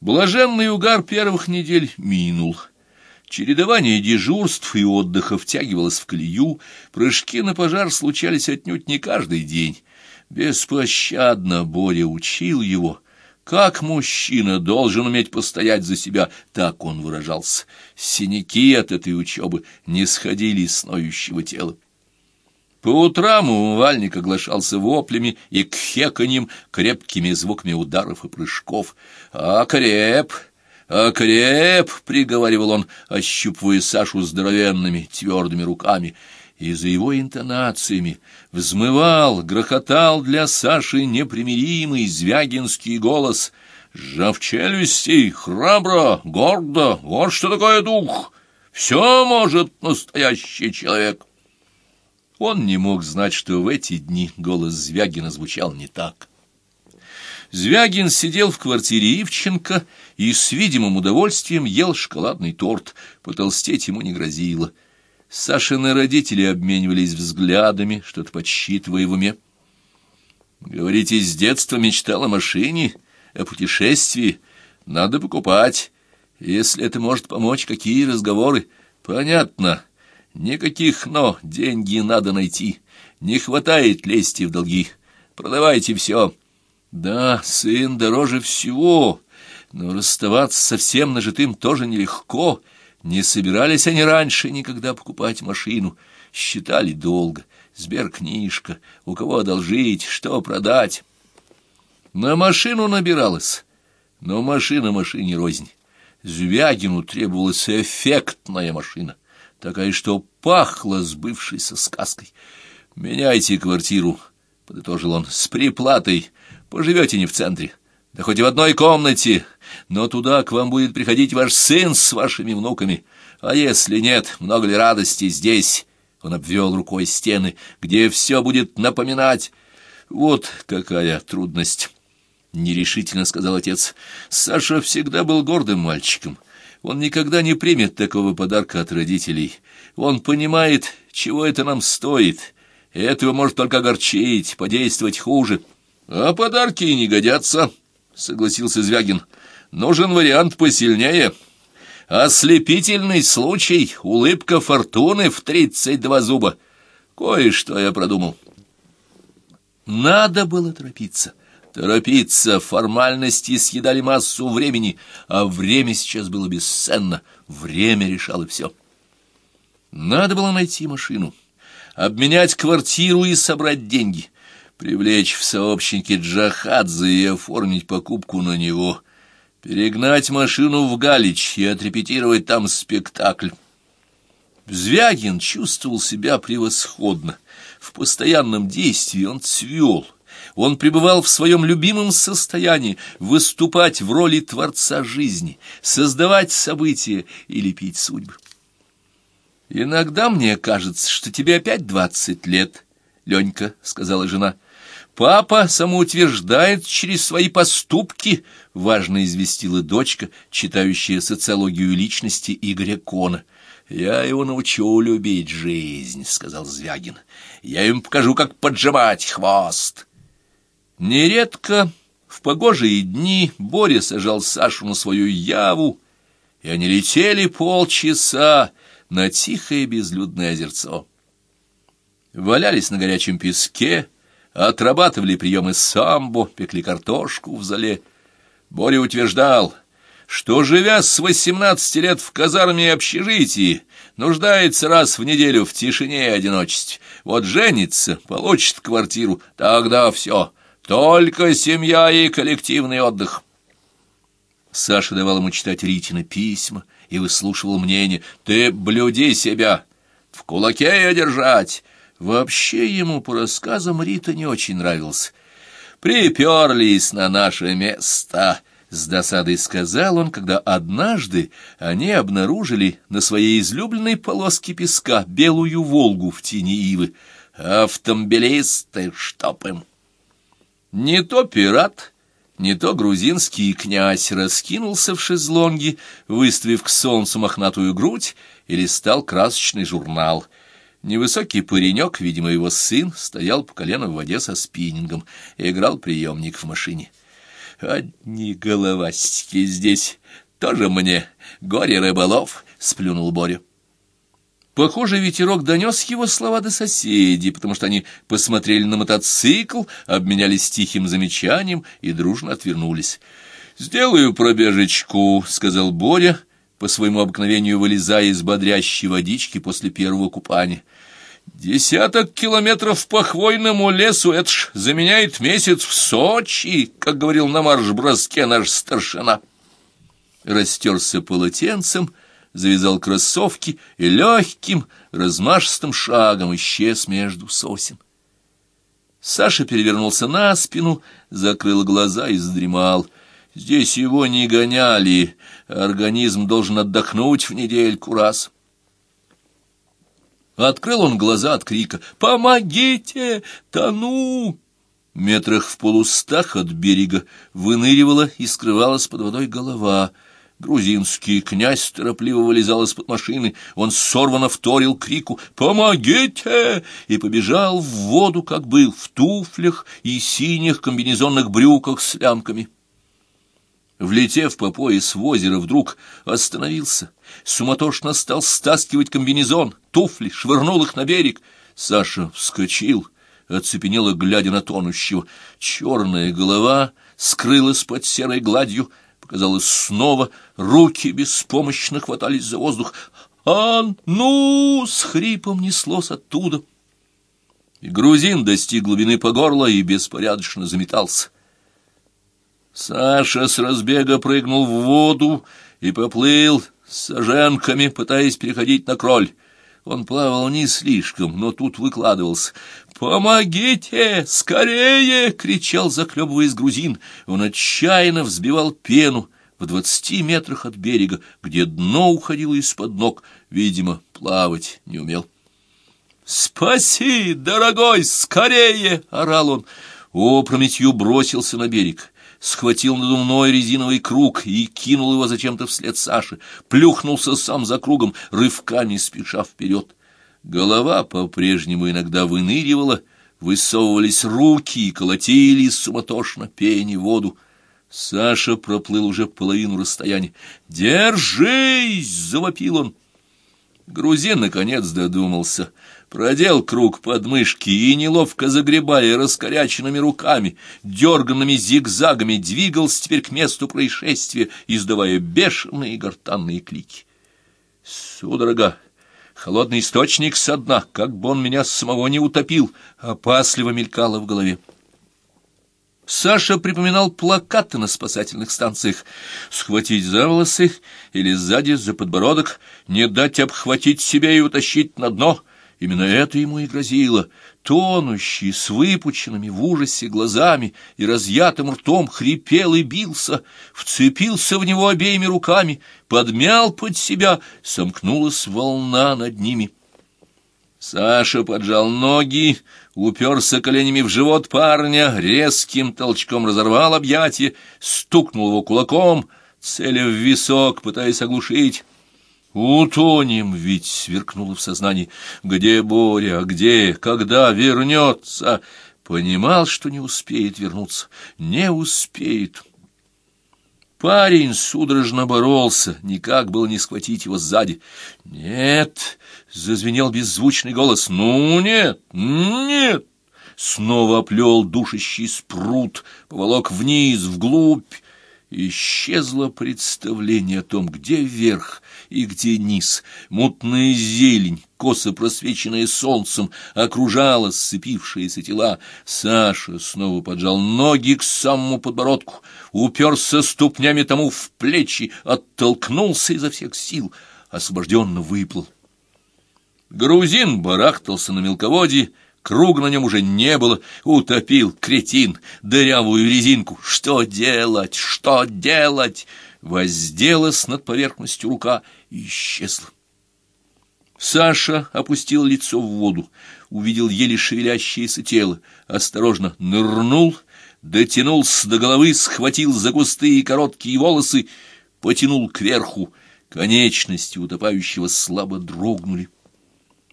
Блаженный угар первых недель минул. Чередование дежурств и отдыха втягивалось в колею, прыжки на пожар случались отнюдь не каждый день. Беспощадно Боря учил его, как мужчина должен уметь постоять за себя, так он выражался. Синяки от этой учебы не сходили с ноющего тела. По утрам умывальник оглашался воплями и кхеканьем, крепкими звуками ударов и прыжков. «Окреп! Окреп!» — приговаривал он, ощупывая Сашу здоровенными твердыми руками. И за его интонациями взмывал, грохотал для Саши непримиримый звягинский голос. «Сжав челюсти, храбро, гордо, вот что такое дух! Все может настоящий человек!» Он не мог знать, что в эти дни голос Звягина звучал не так. Звягин сидел в квартире Ивченко и с видимым удовольствием ел шоколадный торт. Потолстеть ему не грозило. Сашины родители обменивались взглядами, что-то подсчитывая в уме. «Говорите, с детства мечтал о машине, о путешествии. Надо покупать. Если это может помочь, какие разговоры? Понятно». Никаких «но», деньги надо найти. Не хватает лезьте в долги. Продавайте все. Да, сын дороже всего, но расставаться со всем нажитым тоже нелегко. Не собирались они раньше никогда покупать машину. Считали долго. Сберкнижка, у кого одолжить, что продать. На машину набиралась, но машина машине рознь. Звягину требовалась эффектная машина такая, что пахла сбывшейся сказкой. «Меняйте квартиру», — подытожил он, — «с приплатой. Поживете не в центре, да хоть и в одной комнате, но туда к вам будет приходить ваш сын с вашими внуками. А если нет, много ли радости здесь?» Он обвел рукой стены, где все будет напоминать. «Вот какая трудность!» — нерешительно сказал отец. «Саша всегда был гордым мальчиком». Он никогда не примет такого подарка от родителей. Он понимает, чего это нам стоит. Этого может только огорчить, подействовать хуже. А подарки и не годятся, — согласился Звягин. Нужен вариант посильнее. Ослепительный случай, улыбка фортуны в тридцать два зуба. Кое-что я продумал. Надо было торопиться. Торопиться, формальности съедали массу времени, а время сейчас было бесценно, время решало все. Надо было найти машину, обменять квартиру и собрать деньги, привлечь в сообщники Джахадзе и оформить покупку на него, перегнать машину в Галич и отрепетировать там спектакль. Звягин чувствовал себя превосходно. В постоянном действии он цвел — он пребывал в своем любимом состоянии выступать в роли творца жизни, создавать события и лепить судьбы. «Иногда мне кажется, что тебе опять двадцать лет, Ленька», — сказала жена. «Папа самоутверждает через свои поступки», — важно известила дочка, читающая социологию личности Игоря Кона. «Я его научу любить жизнь», — сказал Звягин. «Я им покажу, как поджимать хвост». Нередко в погожие дни Боря сажал Сашу на свою яву, и они летели полчаса на тихое безлюдное озерцо. Валялись на горячем песке, отрабатывали приемы самбо, пекли картошку в зале. Боря утверждал, что, живя с восемнадцати лет в казарме и общежитии, нуждается раз в неделю в тишине и одиночестве. Вот женится, получит квартиру, тогда все — только семья и коллективный отдых. Саша давал ему читать Ритина письма и выслушивал мнение. «Ты блюди себя, в кулаке ее держать». Вообще ему по рассказам Рита не очень нравился. «Приперлись на наше место», — с досадой сказал он, когда однажды они обнаружили на своей излюбленной полоске песка белую «Волгу» в тени ивы. «Автомобилисты, чтоб им!» Не то пират, не то грузинский князь раскинулся в шезлонге, выставив к солнцу мохнатую грудь, и листал красочный журнал. Невысокий паренек, видимо, его сын, стоял по колено в воде со спиннингом и играл приемник в машине. Одни головастики здесь. Тоже мне горе рыболов, — сплюнул Боря. Похоже, ветерок донес его слова до соседей, потому что они посмотрели на мотоцикл, обменялись тихим замечанием и дружно отвернулись. «Сделаю пробежечку», — сказал Боря, по своему обыкновению вылезая из бодрящей водички после первого купания. «Десяток километров по хвойному лесу — это ж заменяет месяц в Сочи», как говорил на марш-броске наш старшина. Растерся полотенцем, завязал кроссовки и легким, размашистым шагом исчез между сосен. Саша перевернулся на спину, закрыл глаза и задремал. Здесь его не гоняли, организм должен отдохнуть в недельку раз. Открыл он глаза от крика «Помогите! Тону!» Метрах в полустах от берега выныривала и скрывалась под водой голова — Грузинский князь торопливо вылезал из-под машины. Он сорвано вторил крику «Помогите!» и побежал в воду, как был, в туфлях и синих комбинезонных брюках с лямками. Влетев по пояс в озеро, вдруг остановился. Суматошно стал стаскивать комбинезон, туфли, швырнул их на берег. Саша вскочил, оцепенело, глядя на тонущего. Черная голова скрылась под серой гладью, Казалось, снова руки беспомощно хватались за воздух. «А ну!» — с хрипом неслось оттуда. И грузин достиг глубины по горло и беспорядочно заметался. Саша с разбега прыгнул в воду и поплыл с саженками, пытаясь переходить на кроль. Он плавал не слишком, но тут выкладывался. «Помогите! Скорее!» — кричал, заклебываясь грузин. Он отчаянно взбивал пену в двадцати метрах от берега, где дно уходило из-под ног. Видимо, плавать не умел. «Спаси, дорогой, скорее!» — орал он. Опрометью бросился на берег схватил надувной резиновый круг и кинул его зачем-то вслед Саши, плюхнулся сам за кругом, рывками спеша вперед. Голова по-прежнему иногда выныривала, высовывались руки и колотили суматошно пени воду. Саша проплыл уже половину расстояния. «Держись!» — завопил он. Грузин, наконец, додумался. Продел круг подмышки и, неловко загребая раскоряченными руками, дерганными зигзагами, двигался теперь к месту происшествия, издавая бешеные гортанные клики. «Судорога!» Холодный источник со дна, как бы он меня самого не утопил, опасливо мелькало в голове. Саша припоминал плакаты на спасательных станциях. Схватить за волосы или сзади за подбородок, не дать обхватить себя и утащить на дно. Именно это ему и грозило. Тонущий, с выпученными в ужасе глазами и разъятым ртом, хрипел и бился, вцепился в него обеими руками, подмял под себя, сомкнулась волна над ними. Саша поджал ноги, уперся коленями в живот парня, резким толчком разорвал объятие, стукнул его кулаком, целя в висок, пытаясь оглушить. «Утонем ведь!» — сверкнуло в сознании. «Где Боря? Где? Когда вернется?» Понимал, что не успеет вернуться. Не успеет. Парень судорожно боролся, никак было не схватить его сзади. «Нет!» — зазвенел беззвучный голос. «Ну, нет! Нет!» Снова оплел душащий спрут, поволок вниз, вглубь. Исчезло представление о том, где верх и где низ. Мутная зелень, косо просвеченная солнцем, окружала сцепившиеся тела. Саша снова поджал ноги к самому подбородку, уперся ступнями тому в плечи, оттолкнулся изо всех сил, освобожденно выплыл. Грузин барахтался на мелководье, Круга на нем уже не было. Утопил, кретин, дырявую резинку. Что делать? Что делать? Возделась над поверхностью рука и исчезла. Саша опустил лицо в воду, увидел еле шевелящееся тело, осторожно нырнул, дотянулся до головы, схватил за густые короткие волосы, потянул кверху. Конечности утопающего слабо дрогнули.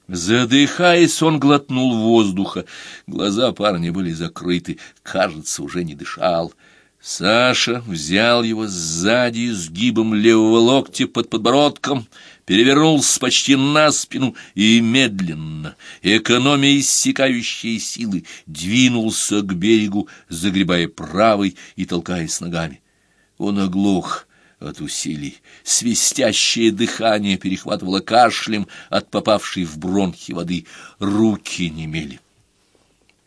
Задыхаясь, он глотнул воздуха. Глаза парня были закрыты, кажется, уже не дышал. Саша взял его сзади сгибом левого локтя под подбородком, перевернулся почти на спину и медленно, экономя иссякающие силы, двинулся к берегу, загребая правой и толкаясь ногами. Он оглох от усилий. Свистящее дыхание перехватывало кашлем от попавшей в бронхи воды. Руки немели.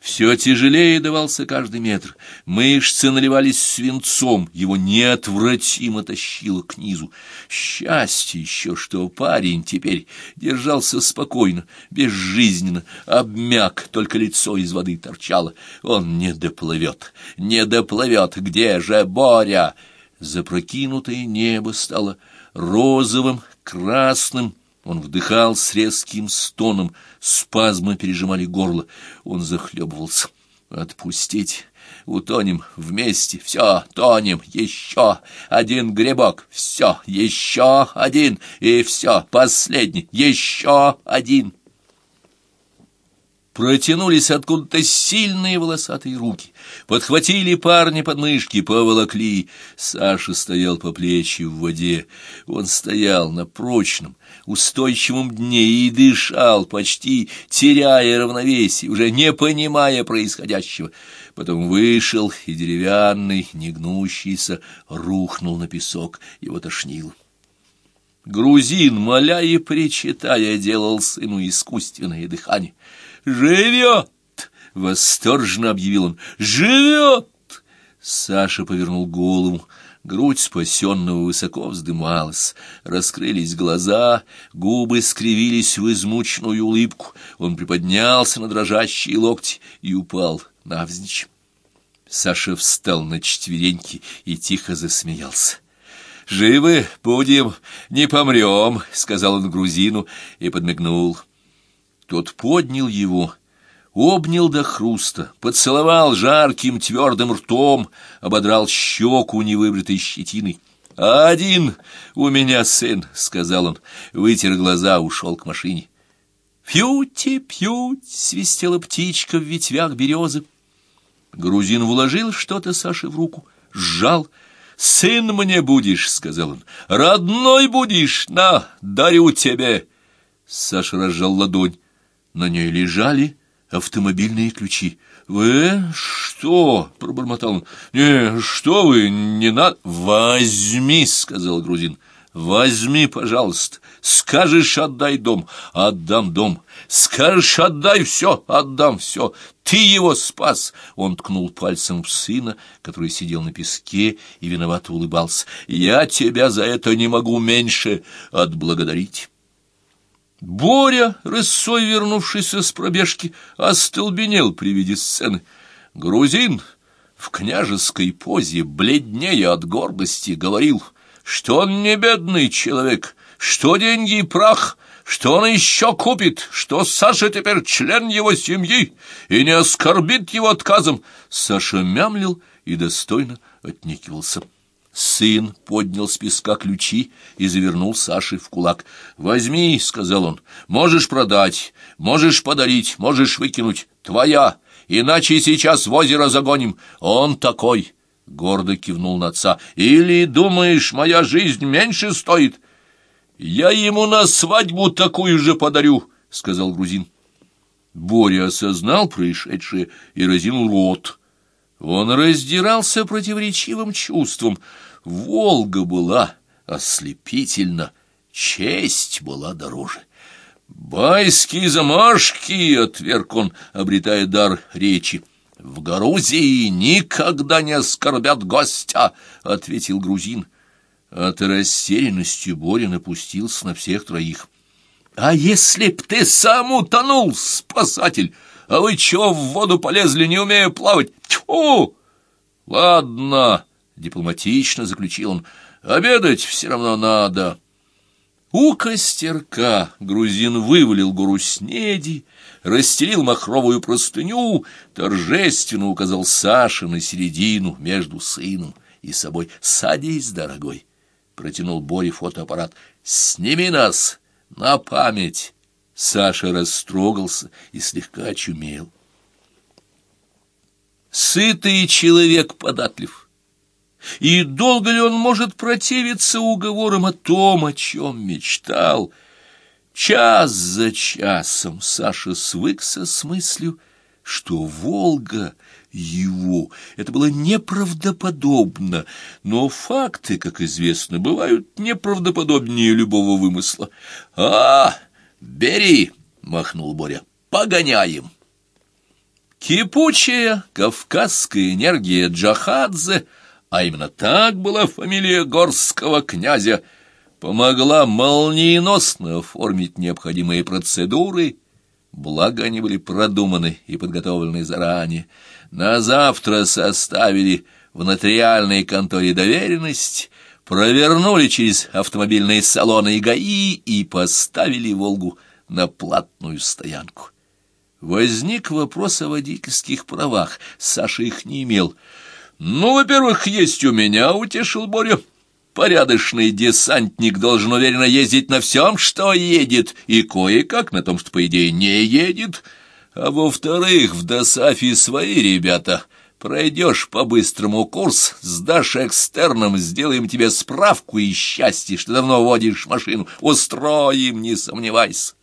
Все тяжелее давался каждый метр. Мышцы наливались свинцом, его неотвратимо тащило к низу. Счастье еще, что парень теперь держался спокойно, безжизненно, обмяк, только лицо из воды торчало. Он не доплывет, не доплывет, где же Боря? Запрокинутое небо стало розовым, красным, он вдыхал с резким стоном, спазмы пережимали горло. Он захлебывался. «Отпустить! Утонем вместе! Все, тонем! Еще один грибок! Все, еще один! И все, последний! Еще один!» Протянулись откуда-то сильные волосатые руки, подхватили парня под мышки, поволокли. Саша стоял по плечи в воде. Он стоял на прочном, устойчивом дне и дышал, почти теряя равновесие, уже не понимая происходящего. Потом вышел, и деревянный, негнущийся, рухнул на песок, его тошнило. Грузин, моля и причитая, делал сыну искусственное дыхание. «Живет!» — восторженно объявил он. «Живет!» Саша повернул голову. Грудь спасенного высоко вздымалась, раскрылись глаза, губы скривились в измученную улыбку. Он приподнялся на дрожащие локти и упал навзничь. Саша встал на четвереньки и тихо засмеялся. «Живы будем, не помрем», — сказал он грузину и подмигнул. Тот поднял его, обнял до хруста, поцеловал жарким твердым ртом, ободрал щеку невыбритой щетиной. «Один у меня сын», — сказал он, вытер глаза, ушел к машине. «Пьюти-пьють!» — свистела птичка в ветвях березы. Грузин вложил что-то Саше в руку, сжал. «Сын мне будешь», — сказал он, — «родной будешь, на, дарю тебе». Саша разжал ладонь. На ней лежали автомобильные ключи. «Вы что?» — пробормотал он. «Не, что вы, не надо...» «Возьми», — сказал грузин. «Возьми, пожалуйста. Скажешь, отдай дом. Отдам дом. Скажешь, отдай все. Отдам все. Ты его спас!» Он ткнул пальцем в сына, который сидел на песке и виновато улыбался. «Я тебя за это не могу меньше отблагодарить». Боря, рысой вернувшийся с пробежки, остолбенел при виде сцены. Грузин в княжеской позе, бледнее от гордости, говорил, что он не бедный человек, что деньги и прах, что он еще купит, что Саша теперь член его семьи и не оскорбит его отказом. Саша мямлил и достойно отнекивался. Сын поднял с песка ключи и завернул Саше в кулак. «Возьми», — сказал он, — «можешь продать, можешь подарить, можешь выкинуть. Твоя, иначе сейчас в озеро загоним. Он такой». Гордо кивнул на отца. «Или, думаешь, моя жизнь меньше стоит?» «Я ему на свадьбу такую же подарю», — сказал грузин. Боря осознал происшедшее и разинул рот. Он раздирался противоречивым чувством. Волга была ослепительна, честь была дороже. «Байские замашки!» — отверг он, обретая дар речи. «В Грузии никогда не оскорбят гостя!» — ответил грузин. От растерянности Боря напустился на всех троих. «А если б ты сам утонул, спасатель? А вы чего в воду полезли, не умея плавать? Тьфу! Ладно, дипломатично заключил он, обедать все равно надо. У костерка грузин вывалил гору снеди, расстелил махровую простыню, торжественно указал Саше на середину между сыном и собой. «Садись, дорогой!» — протянул Боре фотоаппарат. «Сними нас на память!» Саша растрогался и слегка очумел. Сытый человек податлив. И долго ли он может противиться уговорам о том, о чем мечтал? Час за часом Саша свыкся с мыслью, что Волга его. Это было неправдоподобно, но факты, как известно, бывают неправдоподобнее любого вымысла. «А, бери!» — махнул Боря. «Погоняем!» Кипучая кавказская энергия Джахадзе, а именно так была фамилия горского князя, помогла молниеносно оформить необходимые процедуры, благо они были продуманы и подготовлены заранее. На завтра составили в нотариальной конторе доверенность, провернули через автомобильные салоны и ГАИ и поставили «Волгу» на платную стоянку. Возник вопрос о водительских правах. Саша их не имел. «Ну, во-первых, есть у меня», — утешил Боря. «Порядочный десантник должен уверенно ездить на всем, что едет, и кое-как на том, что, по идее, не едет». А во-вторых, в Досафе свои ребята. Пройдешь по-быстрому курс, сдашь экстерном, сделаем тебе справку и счастье, что давно водишь машину. Устроим, не сомневайся.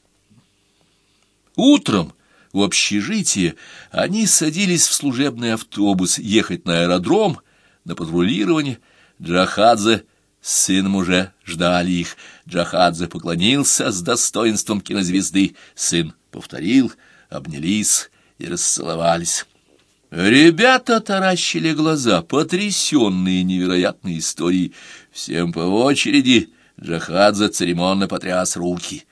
Утром в общежитие они садились в служебный автобус ехать на аэродром, на патрулирование. Джахадзе с сыном уже ждали их. Джахадзе поклонился с достоинством кинозвезды. Сын повторил — обнялись и расцеловались. Ребята таращили глаза, потрясенные невероятной историей. Всем по очереди Джахадзе церемонно потряс руки.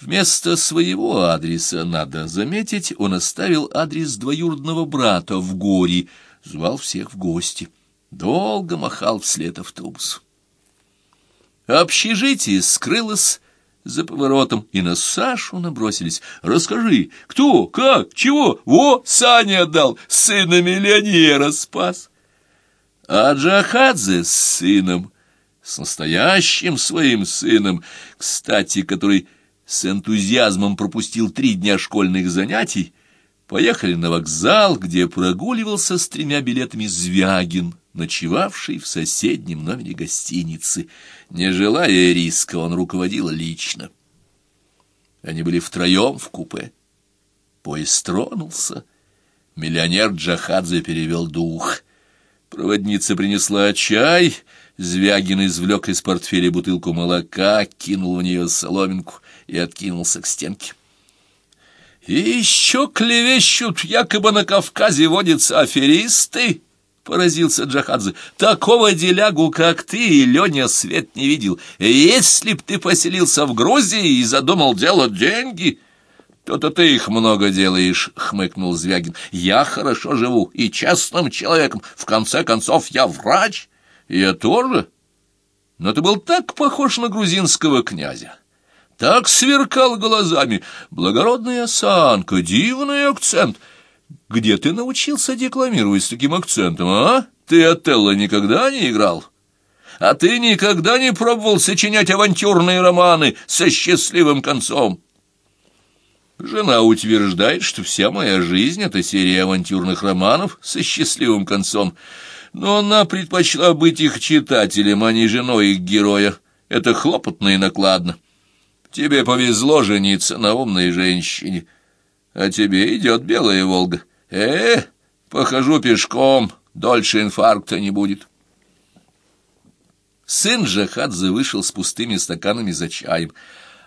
Вместо своего адреса, надо заметить, он оставил адрес двоюродного брата в горе, звал всех в гости. Долго махал вслед автобус. Общежитие скрылось за поворотом, и на Сашу набросились. «Расскажи, кто, как, чего? Во, Саня отдал, сына миллионера спас!» А Джахадзе с сыном, с настоящим своим сыном, кстати, который с энтузиазмом пропустил три дня школьных занятий, поехали на вокзал, где прогуливался с тремя билетами Звягин, ночевавший в соседнем номере гостиницы. Не желая риска, он руководил лично. Они были втроем в купе. Поезд тронулся. Миллионер Джахадзе перевел дух. Проводница принесла чай, Звягин извлек из портфеля бутылку молока, кинул в нее соломинку и откинулся к стенке. «И еще клевещут, якобы на Кавказе водятся аферисты!» поразился Джахадзе. «Такого делягу, как ты, и Леня свет не видел. Если б ты поселился в Грузии и задумал делать деньги...» «То-то ты их много делаешь», — хмыкнул Звягин. «Я хорошо живу и честным человеком. В конце концов, я врач. Я тоже. Но ты был так похож на грузинского князя» так сверкал глазами, благородная осанка, дивный акцент — где ты научился декламировать с таким акцентом, а? Ты Отелло никогда не играл? А ты никогда не пробовал сочинять авантюрные романы со счастливым концом? Жена утверждает, что вся моя жизнь — это серия авантюрных романов со счастливым концом, но она предпочла быть их читателем, а не женой их героя. Это хлопотно и накладно. Тебе повезло жениться на умной женщине, а тебе идет белая «Волга». Э, похожу пешком, дольше инфаркта не будет. Сын Джахадзе вышел с пустыми стаканами за чаем.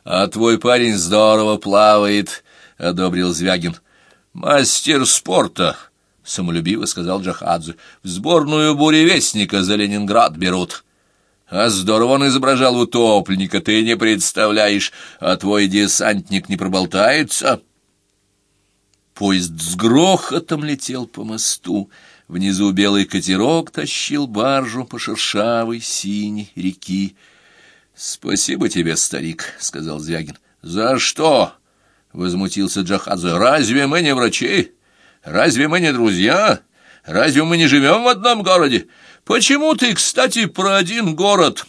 «А твой парень здорово плавает», — одобрил Звягин. «Мастер спорта», — самолюбиво сказал Джахадзе. «В сборную буревестника за Ленинград берут». А здорово он изображал утопленника, ты не представляешь, а твой десантник не проболтается». Поезд с грохотом летел по мосту. Внизу белый катерок тащил баржу по шершавой синей реки. — Спасибо тебе, старик, — сказал Звягин. — За что? — возмутился Джахадзе. — Разве мы не врачи? Разве мы не друзья? Разве мы не живем в одном городе? Почему ты, кстати, про один город?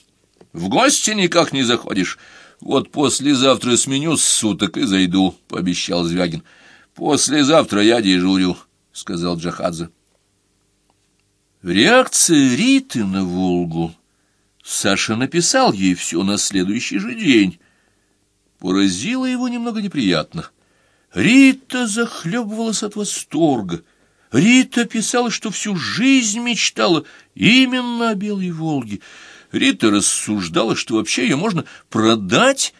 В гости никак не заходишь. Вот послезавтра сменю суток и зайду, — пообещал Звягин. — Послезавтра я дежурю, — сказал Джахадзе. Реакция Риты на Волгу. Саша написал ей все на следующий же день. Поразило его немного неприятно. Рита захлебывалась от восторга. Рита писала, что всю жизнь мечтала именно о Белой Волге. Рита рассуждала, что вообще ее можно продать,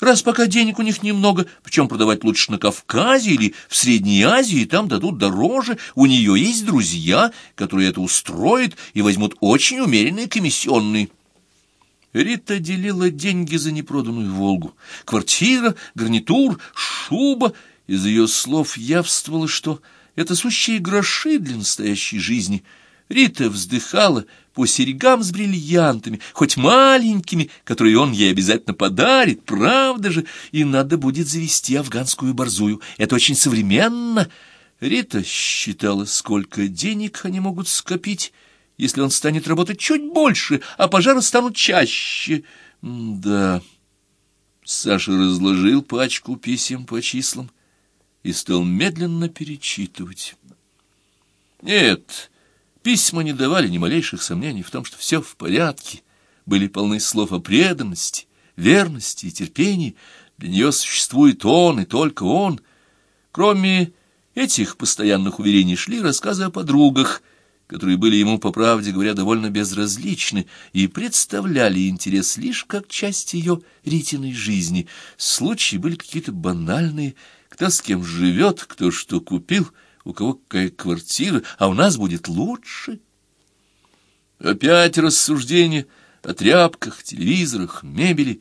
раз пока денег у них немного, причем продавать лучше на Кавказе или в Средней Азии, там дадут дороже, у нее есть друзья, которые это устроят и возьмут очень умеренные комиссионные. Рита делила деньги за непроданную «Волгу». Квартира, гарнитур, шуба. Из ее слов явствовало, что это сущие гроши для настоящей жизни. Рита вздыхала по серьгам с бриллиантами, хоть маленькими, которые он ей обязательно подарит, правда же, и надо будет завести афганскую борзую. Это очень современно. Рита считала, сколько денег они могут скопить, если он станет работать чуть больше, а пожары станут чаще. да. Саша разложил пачку писем по числам и стал медленно перечитывать. Нет, письма не давали ни малейших сомнений в том, что все в порядке, были полны слов о преданности, верности и терпении. Для нее существует он и только он. Кроме этих постоянных уверений шли рассказы о подругах — которые были ему, по правде говоря, довольно безразличны и представляли интерес лишь как часть ее Ритиной жизни. Случаи были какие-то банальные, кто с кем живет, кто что купил, у кого какая квартира, а у нас будет лучше. Опять рассуждение о тряпках, телевизорах, мебели.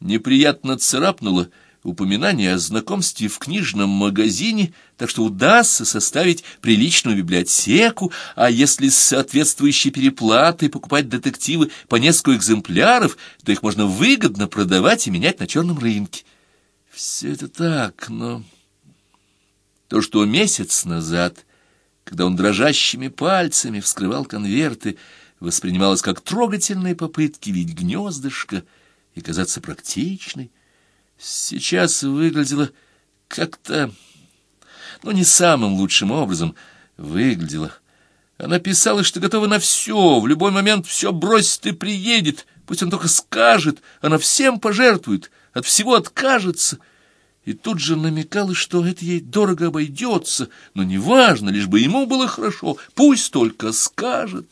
Неприятно царапнуло — упоминание о знакомстве в книжном магазине, так что удастся составить приличную библиотеку, а если с соответствующей переплатой покупать детективы по несколько экземпляров, то их можно выгодно продавать и менять на черном рынке. Все это так, но... То, что месяц назад, когда он дрожащими пальцами вскрывал конверты, воспринималось как трогательные попытки видеть гнездышко и казаться практичной, сейчас выглядела как-то, ну, не самым лучшим образом выглядела. Она писала, что готова на все, в любой момент все бросит и приедет, пусть он только скажет, она всем пожертвует, от всего откажется. И тут же намекала, что это ей дорого обойдется, но неважно, лишь бы ему было хорошо, пусть только скажет.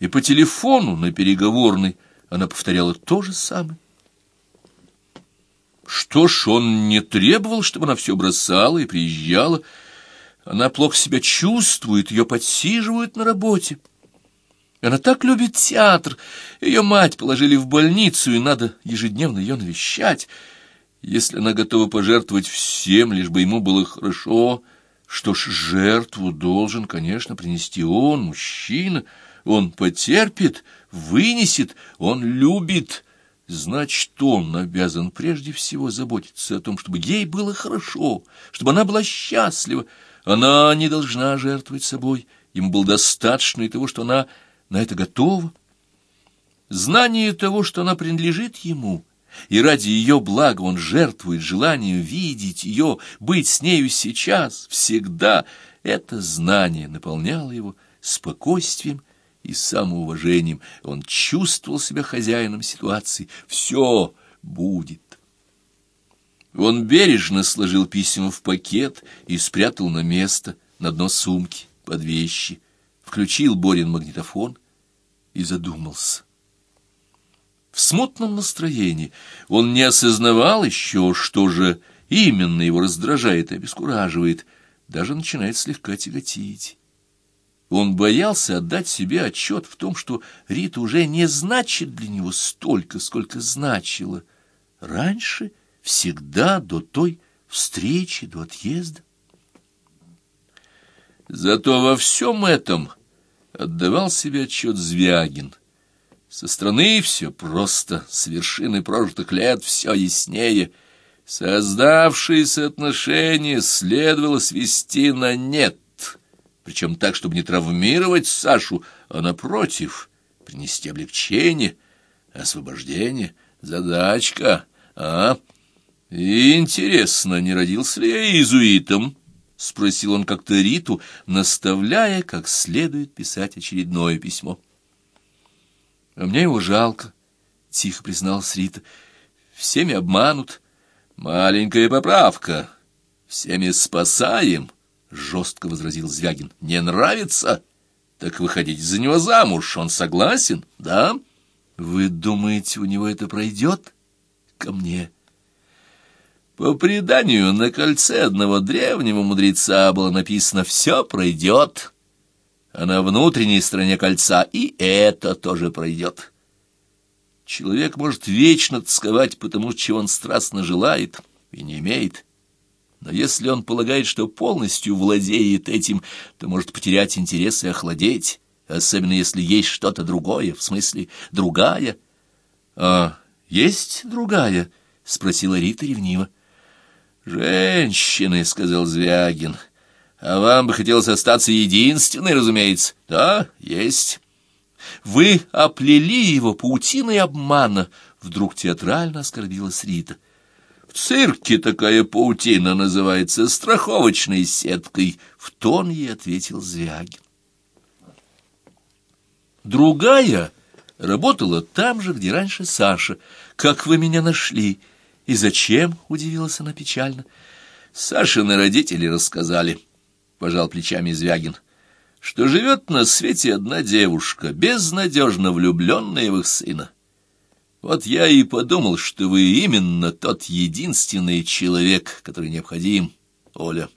И по телефону на переговорной она повторяла то же самое. Что ж, он не требовал, чтобы она все бросала и приезжала. Она плохо себя чувствует, ее подсиживают на работе. Она так любит театр. Ее мать положили в больницу, и надо ежедневно ее навещать. Если она готова пожертвовать всем, лишь бы ему было хорошо, что ж, жертву должен, конечно, принести он, мужчина. Он потерпит, вынесет, он любит, Значит, он обязан прежде всего заботиться о том, чтобы ей было хорошо, чтобы она была счастлива. Она не должна жертвовать собой. Ему было достаточно и того, что она на это готова. Знание того, что она принадлежит ему, и ради ее блага он жертвует желанием видеть ее, быть с нею сейчас, всегда, это знание наполняло его спокойствием и самоуважением. Он чувствовал себя хозяином ситуации. Все будет. Он бережно сложил письма в пакет и спрятал на место, на дно сумки, под вещи. Включил Борин магнитофон и задумался. В смутном настроении он не осознавал еще, что же именно его раздражает и обескураживает, даже начинает слегка тяготить. Он боялся отдать себе отчет в том, что Рита уже не значит для него столько, сколько значила раньше, всегда до той встречи, до отъезда. Зато во всем этом отдавал себе отчет Звягин. Со стороны все просто, с вершины прожитых лет все яснее. Создавшиеся отношения следовало свести на нет причем так, чтобы не травмировать Сашу, а, напротив, принести облегчение, освобождение, задачка, а? Интересно, не родился ли я иезуитом? Спросил он как-то Риту, наставляя, как следует писать очередное письмо. «А мне его жалко», — тихо призналась Рита. «Всеми обманут. Маленькая поправка. Всеми спасаем», — жестко возразил Звягин. «Не нравится? Так выходите за него замуж. Он согласен, да?» «Вы думаете, у него это пройдет?» «Ко мне». По преданию, на кольце одного древнего мудреца было написано «Все пройдет», а на внутренней стороне кольца и это тоже пройдет. Человек может вечно тосковать потому, чего он страстно желает и не имеет. Но если он полагает, что полностью владеет этим, то может потерять интерес и охладеть, особенно если есть что-то другое, в смысле другая. — А есть другая? — спросила Рита ревниво. «Женщины», — сказал Звягин. «А вам бы хотелось остаться единственной, разумеется». «Да, есть». «Вы оплели его паутиной обмана», — вдруг театрально оскорбилась Рита. «В цирке такая паутина называется страховочной сеткой», — в тон ей ответил Звягин. Другая работала там же, где раньше Саша. «Как вы меня нашли?» «И зачем?» — удивилась она печально. «Сашины родители рассказали», — пожал плечами Звягин, «что живет на свете одна девушка, безнадежно влюбленная в их сына. Вот я и подумал, что вы именно тот единственный человек, который необходим, Оля».